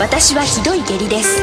私はひどい下痢です。